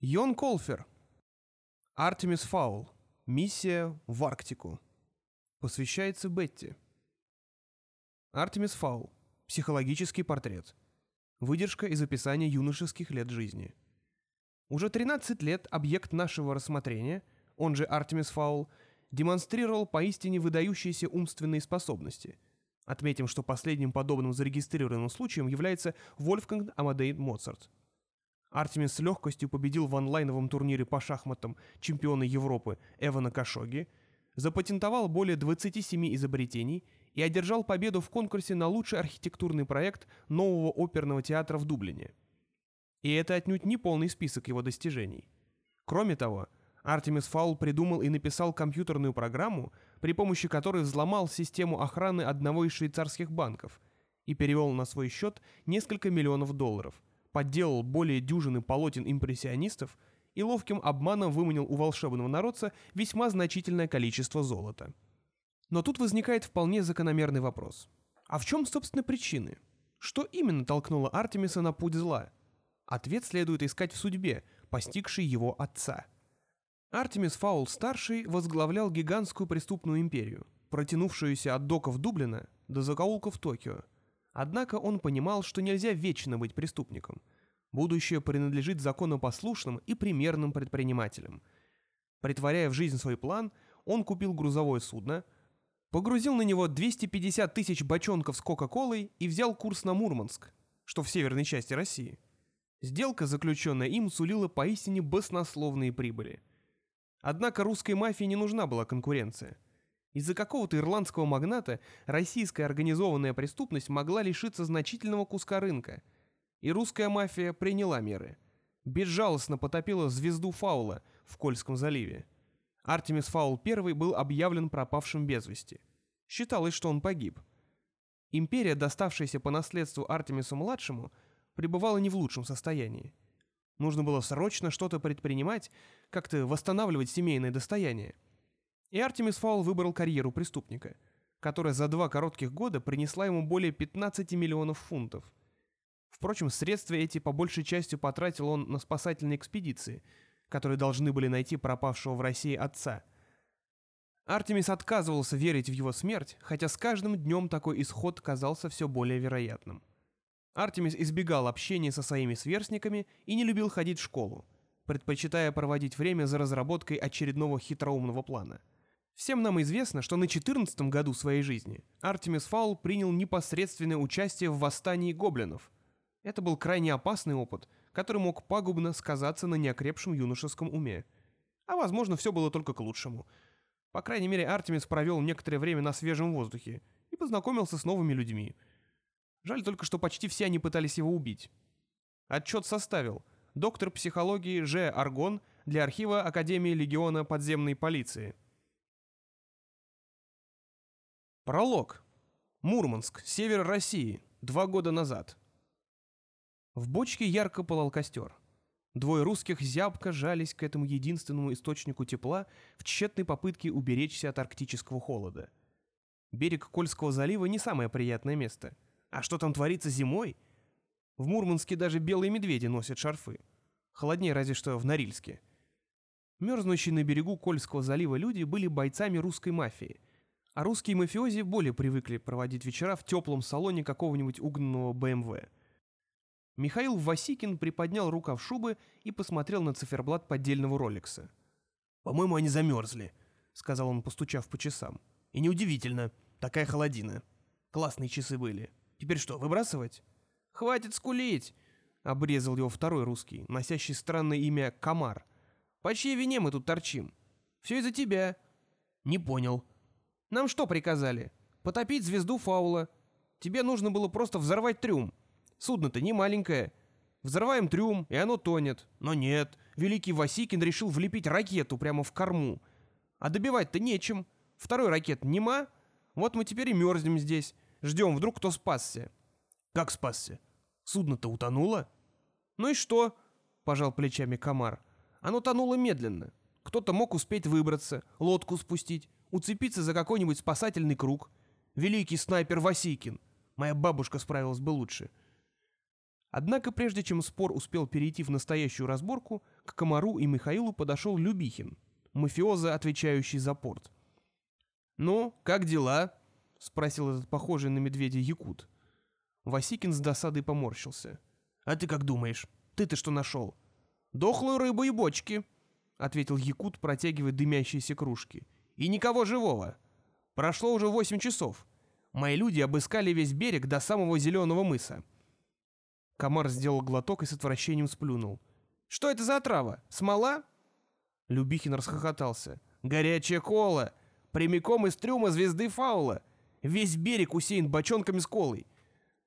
Йон Колфер. Артемис Фаул. Миссия в Арктику. Посвящается Бетти. Артемис Фаул. Психологический портрет. Выдержка из описания юношеских лет жизни. Уже 13 лет объект нашего рассмотрения, он же Артемис Фаул, демонстрировал поистине выдающиеся умственные способности. Отметим, что последним подобным зарегистрированным случаем является Вольфганг Амадей Моцарт. Артемис с легкостью победил в онлайновом турнире по шахматам чемпиона Европы Эвана Кашоги, запатентовал более 27 изобретений и одержал победу в конкурсе на лучший архитектурный проект нового оперного театра в Дублине. И это отнюдь не полный список его достижений. Кроме того, Артемис Фаул придумал и написал компьютерную программу, при помощи которой взломал систему охраны одного из швейцарских банков и перевел на свой счет несколько миллионов долларов, подделал более дюжины полотен импрессионистов и ловким обманом выманил у волшебного народца весьма значительное количество золота. Но тут возникает вполне закономерный вопрос. А в чем, собственно, причины? Что именно толкнуло Артемиса на путь зла? Ответ следует искать в судьбе, постигшей его отца – Артемис Фаул-старший возглавлял гигантскую преступную империю, протянувшуюся от доков Дублина до закоулков Токио. Однако он понимал, что нельзя вечно быть преступником. Будущее принадлежит законопослушным и примерным предпринимателям. Притворяя в жизнь свой план, он купил грузовое судно, погрузил на него 250 тысяч бочонков с Кока-Колой и взял курс на Мурманск, что в северной части России. Сделка, заключенная им, сулила поистине баснословные прибыли – Однако русской мафии не нужна была конкуренция. Из-за какого-то ирландского магната российская организованная преступность могла лишиться значительного куска рынка. И русская мафия приняла меры. Безжалостно потопила звезду Фаула в Кольском заливе. Артемис Фаул I был объявлен пропавшим без вести. Считалось, что он погиб. Империя, доставшаяся по наследству Артемису-младшему, пребывала не в лучшем состоянии. Нужно было срочно что-то предпринимать, как-то восстанавливать семейное достояние. И Артемис Фаул выбрал карьеру преступника, которая за два коротких года принесла ему более 15 миллионов фунтов. Впрочем, средства эти по большей части потратил он на спасательные экспедиции, которые должны были найти пропавшего в России отца. Артемис отказывался верить в его смерть, хотя с каждым днем такой исход казался все более вероятным. Артемис избегал общения со своими сверстниками и не любил ходить в школу, предпочитая проводить время за разработкой очередного хитроумного плана. Всем нам известно, что на 14 году своей жизни Артемис Фаул принял непосредственное участие в восстании гоблинов. Это был крайне опасный опыт, который мог пагубно сказаться на неокрепшем юношеском уме. А возможно, все было только к лучшему. По крайней мере, Артемис провел некоторое время на свежем воздухе и познакомился с новыми людьми – Жаль только, что почти все они пытались его убить. Отчет составил доктор психологии Ж. Аргон для архива Академии Легиона подземной полиции. Пролог. Мурманск, север России, два года назад. В бочке ярко пылал костер. Двое русских зябко жались к этому единственному источнику тепла в тщетной попытке уберечься от арктического холода. Берег Кольского залива не самое приятное место — а что там творится зимой? В Мурманске даже белые медведи носят шарфы. Холоднее разве что в Норильске. Мерзнущие на берегу Кольского залива люди были бойцами русской мафии, а русские мафиози более привыкли проводить вечера в теплом салоне какого-нибудь угнанного БМВ. Михаил Васикин приподнял рукав шубы и посмотрел на циферблат поддельного роликса. «По-моему, они замерзли», — сказал он, постучав по часам. «И неудивительно, такая холодина. Классные часы были». Теперь что, выбрасывать? Хватит скулить, обрезал его второй русский, носящий странное имя Комар. По чьей вине мы тут торчим? Все из-за тебя. Не понял. Нам что приказали? Потопить звезду фаула. Тебе нужно было просто взорвать трюм. Судно-то не маленькое. Взрываем трюм, и оно тонет. Но нет, великий Васикин решил влепить ракету прямо в корму. А добивать-то нечем. Второй ракет нема. Вот мы теперь и мерзнем здесь. Ждем, вдруг кто спасся. Как спасся? Судно-то утонуло? Ну и что? Пожал плечами комар. Оно тонуло медленно. Кто-то мог успеть выбраться, лодку спустить, уцепиться за какой-нибудь спасательный круг. Великий снайпер Васикин. Моя бабушка справилась бы лучше. Однако прежде чем спор успел перейти в настоящую разборку, к Комару и Михаилу подошел Любихин, мафиоза, отвечающий за порт. «Ну, как дела?» — спросил этот похожий на медведя якут. Васикин с досадой поморщился. «А ты как думаешь? Ты-то что нашел?» «Дохлую рыбу и бочки», — ответил якут, протягивая дымящиеся кружки. «И никого живого. Прошло уже восемь часов. Мои люди обыскали весь берег до самого зеленого мыса». Комар сделал глоток и с отвращением сплюнул. «Что это за трава? Смола?» Любихин расхохотался. «Горячая кола! Прямиком из трюма звезды фаула! Весь берег усеян бочонками с колой.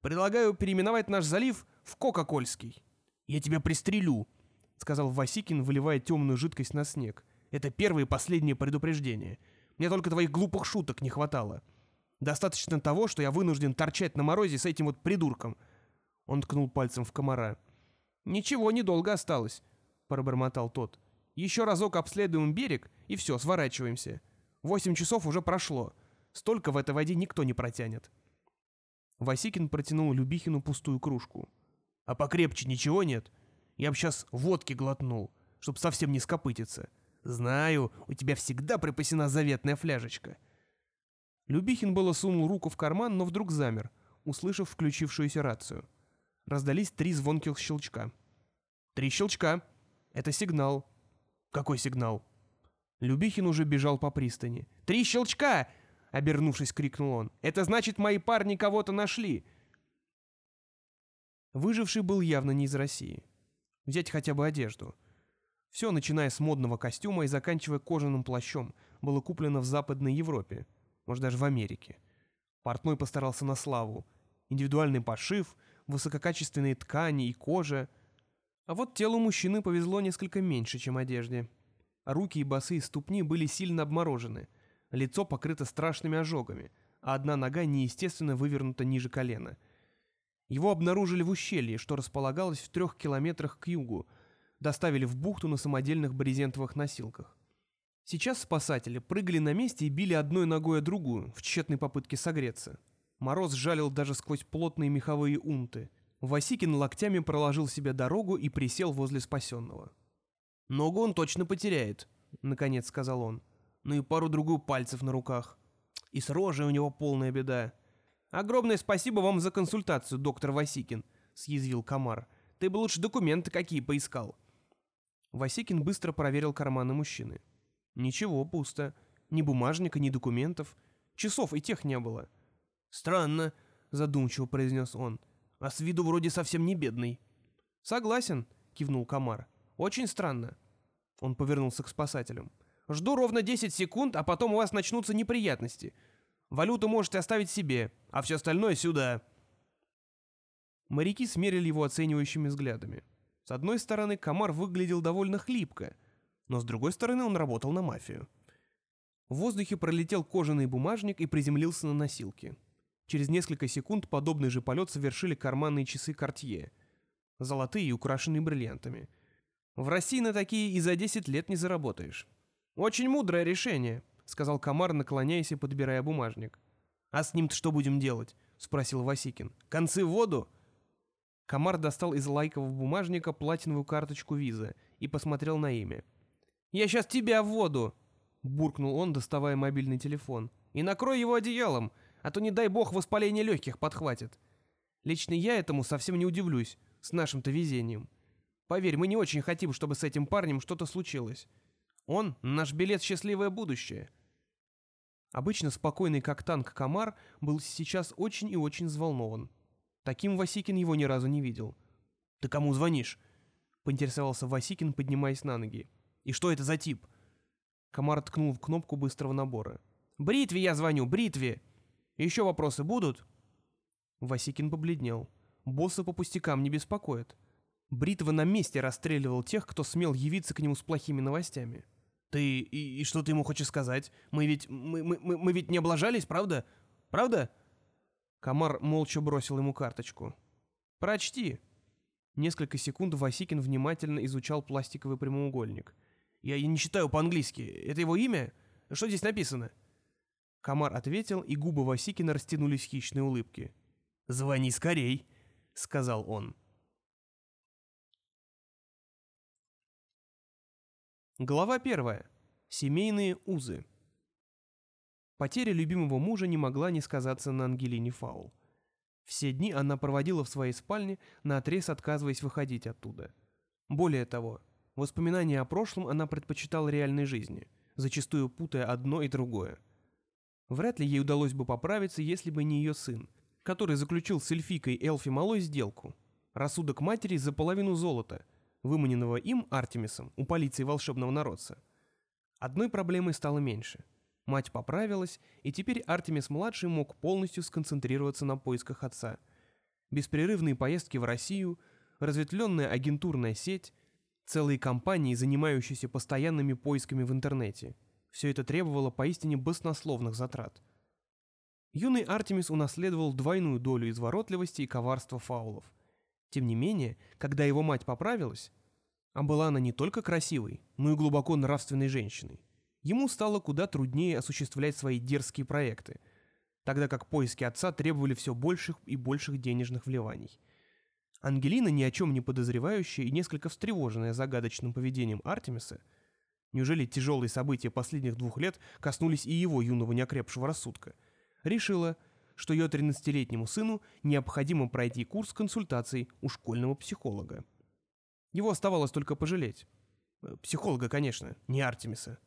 Предлагаю переименовать наш залив в Кока-Кольский. Я тебя пристрелю», — сказал Васикин, выливая темную жидкость на снег. «Это первое и последнее предупреждение. Мне только твоих глупых шуток не хватало. Достаточно того, что я вынужден торчать на морозе с этим вот придурком». Он ткнул пальцем в комара. «Ничего, недолго осталось», — пробормотал тот. «Еще разок обследуем берег, и все, сворачиваемся. Восемь часов уже прошло. Столько в этой воде никто не протянет». Васикин протянул Любихину пустую кружку. «А покрепче ничего нет? Я б сейчас водки глотнул, чтоб совсем не скопытиться. Знаю, у тебя всегда припасена заветная фляжечка». Любихин было сунул руку в карман, но вдруг замер, услышав включившуюся рацию. Раздались три звонких щелчка. «Три щелчка! Это сигнал!» «Какой сигнал?» Любихин уже бежал по пристани. «Три щелчка!» — обернувшись, крикнул он. «Это значит, мои парни кого-то нашли!» Выживший был явно не из России. Взять хотя бы одежду. Все, начиная с модного костюма и заканчивая кожаным плащом, было куплено в Западной Европе, может даже в Америке. Портной постарался на славу. Индивидуальный пошив, высококачественные ткани и кожа. А вот телу мужчины повезло несколько меньше, чем одежде. Руки и босые ступни были сильно обморожены, лицо покрыто страшными ожогами, а одна нога неестественно вывернута ниже колена. Его обнаружили в ущелье, что располагалось в трех километрах к югу, доставили в бухту на самодельных брезентовых носилках. Сейчас спасатели прыгали на месте и били одной ногой о другую, в тщетной попытке согреться. Мороз жалил даже сквозь плотные меховые унты. Васикин локтями проложил себе дорогу и присел возле спасенного. «Ногу он точно потеряет», — наконец сказал он. «Ну и пару-другую пальцев на руках. И с рожей у него полная беда». «Огромное спасибо вам за консультацию, доктор Васикин», — съязвил Комар. «Ты бы лучше документы какие поискал». Васикин быстро проверил карманы мужчины. Ничего, пусто. Ни бумажника, ни документов. Часов и тех не было. «Странно», — задумчиво произнес он. «А с виду вроде совсем не бедный». «Согласен», — кивнул Комар. «Очень странно». Он повернулся к спасателям. «Жду ровно 10 секунд, а потом у вас начнутся неприятности. Валюту можете оставить себе, а все остальное сюда». Моряки смерили его оценивающими взглядами. С одной стороны, Комар выглядел довольно хлипко, но с другой стороны он работал на мафию. В воздухе пролетел кожаный бумажник и приземлился на носилки. Через несколько секунд подобный же полет совершили карманные часы Cartier. Золотые и украшенные бриллиантами. В России на такие и за 10 лет не заработаешь. «Очень мудрое решение», — сказал Комар, наклоняясь и подбирая бумажник. «А с ним-то что будем делать?» — спросил Васикин. «Концы в воду?» Комар достал из лайкового бумажника платиновую карточку виза и посмотрел на имя. «Я сейчас тебя в воду!» — буркнул он, доставая мобильный телефон. «И накрой его одеялом, а то, не дай бог, воспаление легких подхватит. Лично я этому совсем не удивлюсь, с нашим-то везением. Поверь, мы не очень хотим, чтобы с этим парнем что-то случилось. Он — наш билет в счастливое будущее». Обычно спокойный как танк комар был сейчас очень и очень взволнован. Таким Васикин его ни разу не видел. «Ты кому звонишь?» — поинтересовался Васикин, поднимаясь на ноги. «И что это за тип?» Комар ткнул в кнопку быстрого набора. «Бритве я звоню, бритве!» Еще вопросы будут?» Васикин побледнел. Босса по пустякам не беспокоит. Бритва на месте расстреливал тех, кто смел явиться к нему с плохими новостями. «Ты... и, и что ты ему хочешь сказать? Мы ведь... Мы, мы, мы, ведь не облажались, правда? Правда?» Комар молча бросил ему карточку. «Прочти». Несколько секунд Васикин внимательно изучал пластиковый прямоугольник. «Я, я не читаю по-английски. Это его имя? Что здесь написано?» Комар ответил, и губы Васикина растянулись в хищной улыбке. «Звони скорей», — сказал он. Глава первая. Семейные узы. Потеря любимого мужа не могла не сказаться на Ангелине Фаул. Все дни она проводила в своей спальне, наотрез отказываясь выходить оттуда. Более того, воспоминания о прошлом она предпочитала реальной жизни, зачастую путая одно и другое — Вряд ли ей удалось бы поправиться, если бы не ее сын, который заключил с эльфикой Элфи Малой сделку. Рассудок матери за половину золота, выманенного им, Артемисом, у полиции волшебного народца. Одной проблемой стало меньше – Мать поправилась, и теперь Артемис-младший мог полностью сконцентрироваться на поисках отца. Беспрерывные поездки в Россию, разветвленная агентурная сеть, целые компании, занимающиеся постоянными поисками в интернете. Все это требовало поистине баснословных затрат. Юный Артемис унаследовал двойную долю изворотливости и коварства фаулов. Тем не менее, когда его мать поправилась, а была она не только красивой, но и глубоко нравственной женщиной, ему стало куда труднее осуществлять свои дерзкие проекты, тогда как поиски отца требовали все больших и больших денежных вливаний. Ангелина, ни о чем не подозревающая и несколько встревоженная загадочным поведением Артемиса, неужели тяжелые события последних двух лет коснулись и его юного неокрепшего рассудка, решила, что ее 13-летнему сыну необходимо пройти курс консультаций у школьного психолога. Его оставалось только пожалеть. Психолога, конечно, не Артемиса.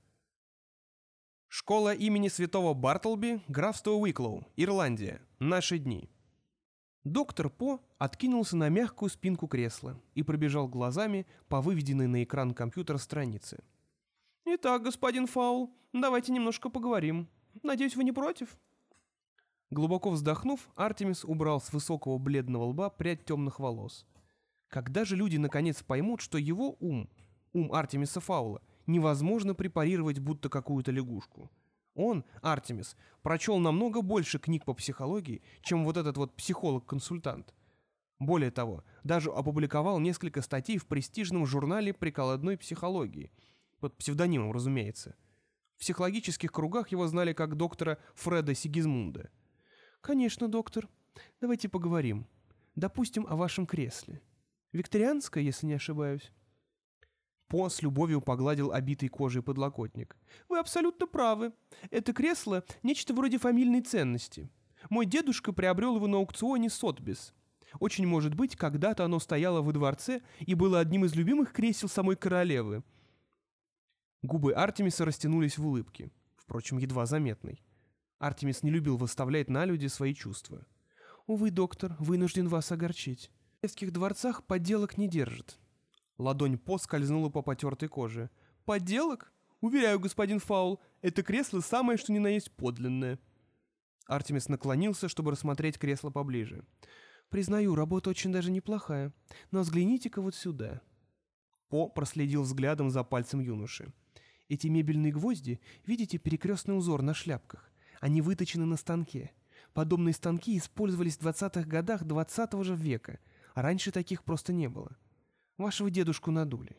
Школа имени святого Бартлби, графство Уиклоу, Ирландия. Наши дни. Доктор По откинулся на мягкую спинку кресла и пробежал глазами по выведенной на экран компьютера странице. «Итак, господин Фаул, давайте немножко поговорим. Надеюсь, вы не против?» Глубоко вздохнув, Артемис убрал с высокого бледного лба прядь темных волос. Когда же люди наконец поймут, что его ум, ум Артемиса Фаула, невозможно препарировать будто какую-то лягушку. Он, Артемис, прочел намного больше книг по психологии, чем вот этот вот психолог-консультант. Более того, даже опубликовал несколько статей в престижном журнале прикладной психологии, под псевдонимом, разумеется. В психологических кругах его знали как доктора Фреда Сигизмунда. «Конечно, доктор. Давайте поговорим. Допустим, о вашем кресле. Викторианское, если не ошибаюсь». По с любовью погладил обитый кожей подлокотник. «Вы абсолютно правы. Это кресло — нечто вроде фамильной ценности. Мой дедушка приобрел его на аукционе Сотбис. Очень может быть, когда-то оно стояло во дворце и было одним из любимых кресел самой королевы». Губы Артемиса растянулись в улыбке, впрочем, едва заметной. Артемис не любил выставлять на люди свои чувства. «Увы, доктор, вынужден вас огорчить. В королевских дворцах подделок не держат. Ладонь По скользнула по потертой коже. «Подделок? Уверяю, господин Фаул, это кресло самое что ни на есть подлинное». Артемис наклонился, чтобы рассмотреть кресло поближе. «Признаю, работа очень даже неплохая. Но взгляните-ка вот сюда». По проследил взглядом за пальцем юноши. «Эти мебельные гвозди, видите перекрестный узор на шляпках? Они выточены на станке. Подобные станки использовались в 20-х годах 20 -го же века, а раньше таких просто не было. Вашего дедушку надули.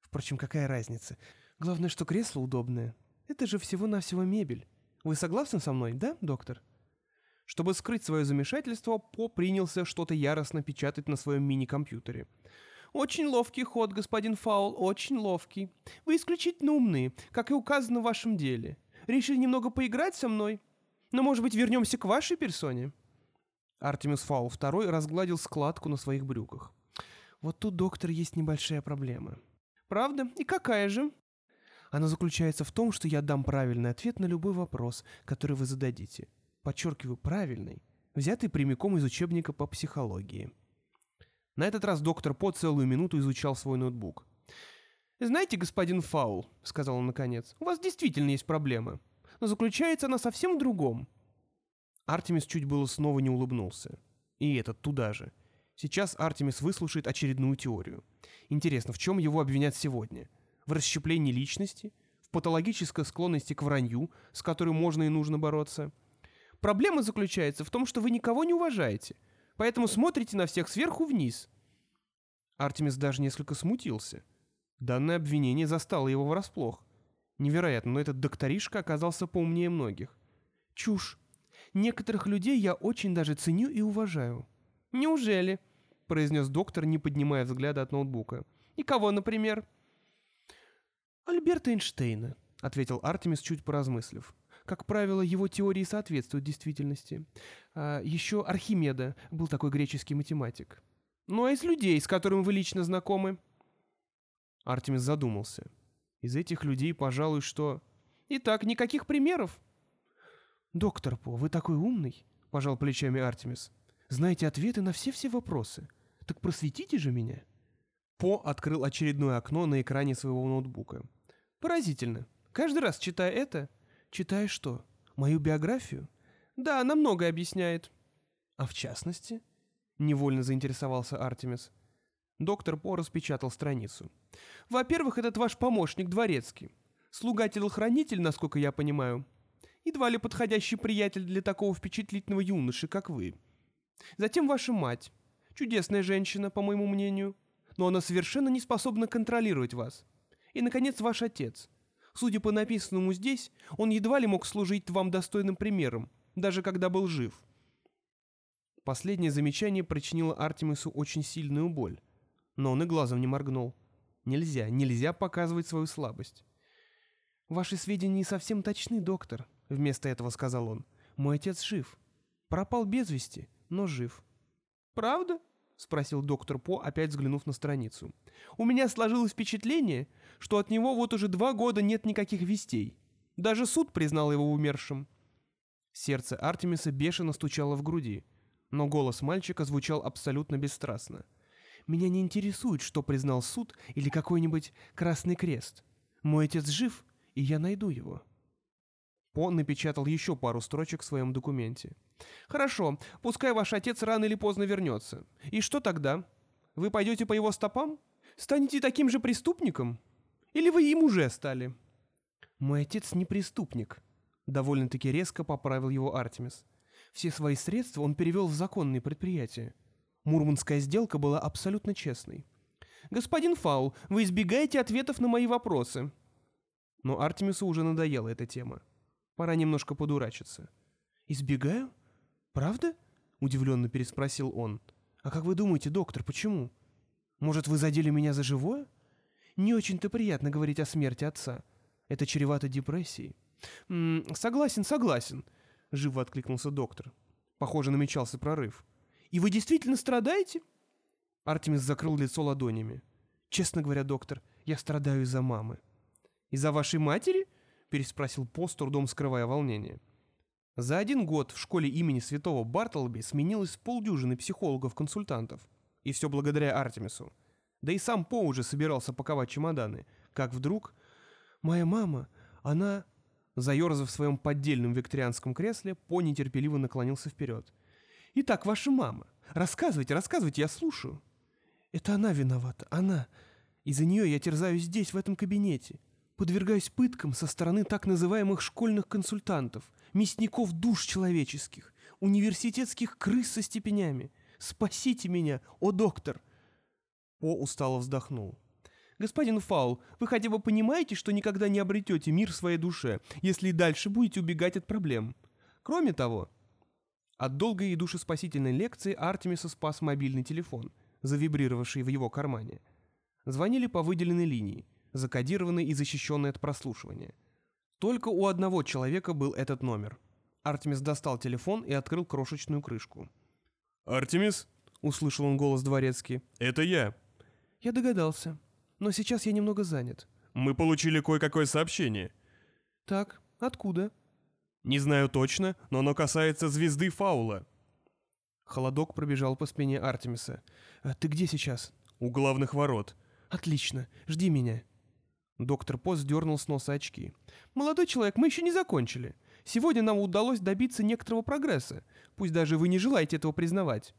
Впрочем, какая разница? Главное, что кресло удобное. Это же всего-навсего мебель. Вы согласны со мной, да, доктор?» Чтобы скрыть свое замешательство, По принялся что-то яростно печатать на своем мини-компьютере. «Очень ловкий ход, господин Фаул, очень ловкий. Вы исключительно умные, как и указано в вашем деле. Решили немного поиграть со мной? Но, может быть, вернемся к вашей персоне?» Артемис Фаул II разгладил складку на своих брюках. Вот тут, доктор, есть небольшая проблема. Правда? И какая же? Она заключается в том, что я дам правильный ответ на любой вопрос, который вы зададите. Подчеркиваю, правильный, взятый прямиком из учебника по психологии. На этот раз доктор По целую минуту изучал свой ноутбук. «Знаете, господин Фаул», — сказал он наконец, — «у вас действительно есть проблема. Но заключается она совсем в другом». Артемис чуть было снова не улыбнулся. И этот туда же. Сейчас Артемис выслушает очередную теорию. Интересно, в чем его обвинят сегодня? В расщеплении личности? В патологической склонности к вранью, с которой можно и нужно бороться? Проблема заключается в том, что вы никого не уважаете, поэтому смотрите на всех сверху вниз. Артемис даже несколько смутился. Данное обвинение застало его врасплох. Невероятно, но этот докторишка оказался поумнее многих. Чушь. Некоторых людей я очень даже ценю и уважаю. Неужели? произнес доктор, не поднимая взгляда от ноутбука. «И кого, например?» «Альберта Эйнштейна», — ответил Артемис, чуть поразмыслив. «Как правило, его теории соответствуют действительности. А еще Архимеда был такой греческий математик. Ну а из людей, с которыми вы лично знакомы?» Артемис задумался. «Из этих людей, пожалуй, что...» «Итак, никаких примеров?» «Доктор По, вы такой умный», — пожал плечами Артемис. «Знаете ответы на все-все вопросы. Так просветите же меня». По открыл очередное окно на экране своего ноутбука. «Поразительно. Каждый раз, читая это...» «Читая что? Мою биографию?» «Да, она многое объясняет». «А в частности?» — невольно заинтересовался Артемис. Доктор По распечатал страницу. «Во-первых, этот ваш помощник дворецкий. Слуга-телохранитель, насколько я понимаю. Едва ли подходящий приятель для такого впечатлительного юноши, как вы. Затем ваша мать. Чудесная женщина, по моему мнению. Но она совершенно не способна контролировать вас. И, наконец, ваш отец. Судя по написанному здесь, он едва ли мог служить вам достойным примером, даже когда был жив». Последнее замечание причинило Артемису очень сильную боль но он и глазом не моргнул. Нельзя, нельзя показывать свою слабость. «Ваши сведения не совсем точны, доктор», — вместо этого сказал он. «Мой отец жив. Пропал без вести, но жив». «Правда?» — спросил доктор По, опять взглянув на страницу. «У меня сложилось впечатление, что от него вот уже два года нет никаких вестей. Даже суд признал его умершим». Сердце Артемиса бешено стучало в груди, но голос мальчика звучал абсолютно бесстрастно. Меня не интересует, что признал суд или какой-нибудь Красный Крест. Мой отец жив, и я найду его». По напечатал еще пару строчек в своем документе. «Хорошо, пускай ваш отец рано или поздно вернется. И что тогда? Вы пойдете по его стопам? Станете таким же преступником? Или вы им уже стали?» «Мой отец не преступник», — довольно-таки резко поправил его Артемис. «Все свои средства он перевел в законные предприятия. Мурманская сделка была абсолютно честной. «Господин Фаул, вы избегаете ответов на мои вопросы». Но Артемису уже надоела эта тема. Пора немножко подурачиться. «Избегаю? Правда?» — удивленно переспросил он. «А как вы думаете, доктор, почему? Может, вы задели меня за живое? Не очень-то приятно говорить о смерти отца. Это чревато депрессией». «М -м, «Согласен, согласен», — живо откликнулся доктор. Похоже, намечался прорыв. И вы действительно страдаете?» Артемис закрыл лицо ладонями. «Честно говоря, доктор, я страдаю из-за мамы». «Из-за вашей матери?» — переспросил По, с трудом скрывая волнение. За один год в школе имени святого Бартлби сменилось полдюжины психологов-консультантов. И все благодаря Артемису. Да и сам По уже собирался паковать чемоданы. Как вдруг... «Моя мама, она...» Заерзав в своем поддельном викторианском кресле, По нетерпеливо наклонился вперед. Итак, ваша мама. Рассказывайте, рассказывайте, я слушаю. Это она виновата, она. Из-за нее я терзаюсь здесь, в этом кабинете. Подвергаюсь пыткам со стороны так называемых школьных консультантов, мясников душ человеческих, университетских крыс со степенями. Спасите меня, о доктор!» О устало вздохнул. «Господин Фаул, вы хотя бы понимаете, что никогда не обретете мир в своей душе, если и дальше будете убегать от проблем? Кроме того, от долгой и душеспасительной лекции Артемиса спас мобильный телефон, завибрировавший в его кармане. Звонили по выделенной линии, закодированной и защищенной от прослушивания. Только у одного человека был этот номер. Артемис достал телефон и открыл крошечную крышку. «Артемис?» — услышал он голос дворецкий. «Это я». «Я догадался. Но сейчас я немного занят». «Мы получили кое-какое сообщение». «Так, откуда?» Не знаю точно, но оно касается звезды Фаула. Холодок пробежал по спине Артемиса. «А ты где сейчас?» «У главных ворот». «Отлично. Жди меня». Доктор Пост дернул с носа очки. «Молодой человек, мы еще не закончили. Сегодня нам удалось добиться некоторого прогресса, пусть даже вы не желаете этого признавать.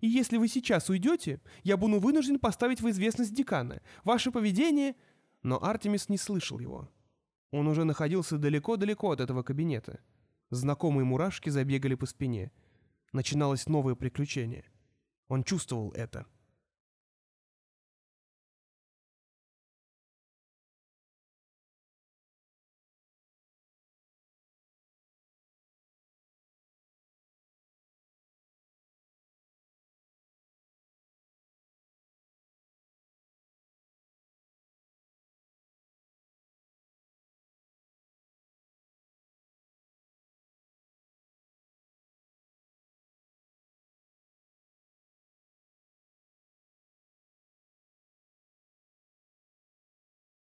И если вы сейчас уйдете, я буду вынужден поставить в известность декана. Ваше поведение...» Но Артемис не слышал его. Он уже находился далеко-далеко от этого кабинета. Знакомые мурашки забегали по спине. Начиналось новое приключение. Он чувствовал это.